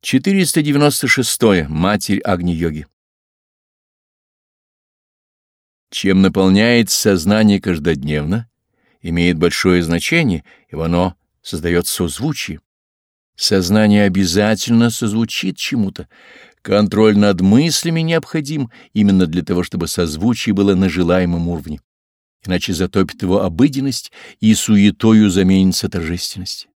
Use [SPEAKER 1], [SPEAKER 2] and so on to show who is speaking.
[SPEAKER 1] 496. Матерь Агни-йоги Чем наполняет сознание каждодневно, имеет большое значение, ибо оно создает созвучие. Сознание обязательно созвучит чему-то. Контроль над мыслями необходим именно для того, чтобы созвучие было на желаемом уровне. Иначе затопит его обыденность и суетою заменится торжественность.